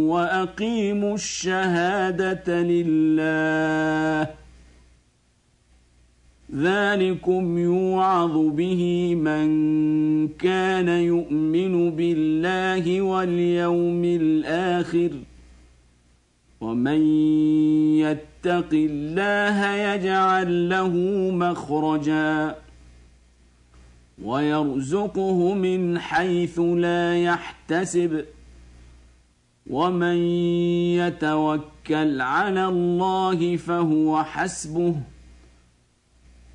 وأقيموا الشهادة لله. ذلكم يوعظ به من كان يؤمن بالله واليوم الآخر. ومن يتق الله يجعل له مخرجا. ويرزقه من حيث لا يحتسب. ومن يتوكل على الله فهو حسبه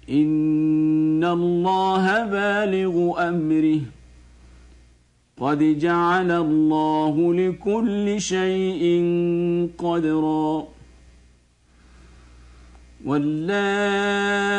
ان الله بالغ امره قد جعل الله لكل شيء قدرا واللائي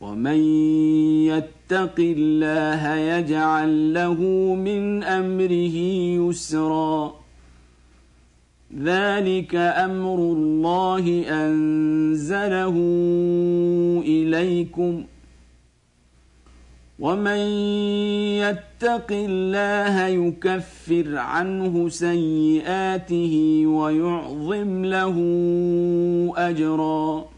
ومن يتق الله يجعل له من امره يسرا ذلك أمر الله انزله اليكم ومن يتق الله يكفر عنه سيئاته ويعظم له اجرا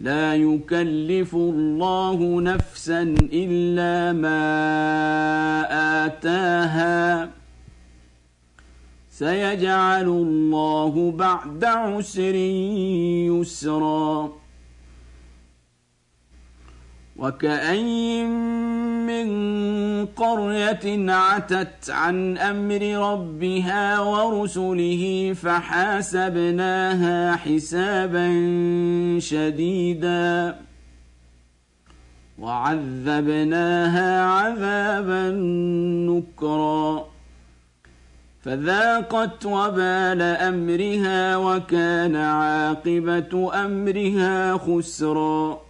لا يكلف الله نفسا إلا ما آتاها. سيجعل الله بعد عسر يسرا. وكأين من قرية عتت عن أمر ربها ورسله فحاسبناها حسابا شديدا وعذبناها عذابا نكرا فذاقت وبال أمرها وكان عاقبة أمرها خسرا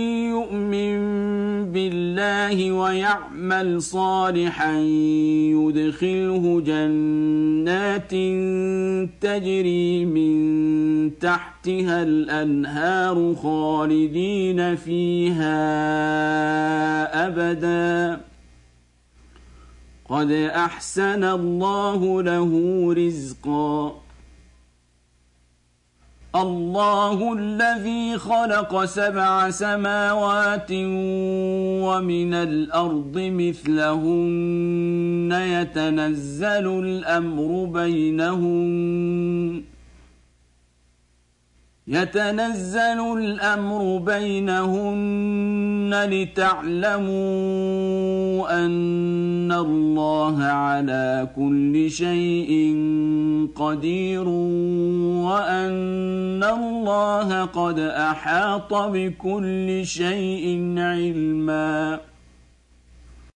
بالله ويعمل صالحا يدخله جنات تجري من تحتها الأنهار خالدين فيها أبدا. قد أحسن الله له رزقا. الله الذي خلق سبع سماوات ومن الأرض مثلهن يتنزل الأمر بينهن. يتنزل الأمر بينهن لتعلموا أن الله على كل شيء قدير وأن الله قد أحاط بكل شيء علما.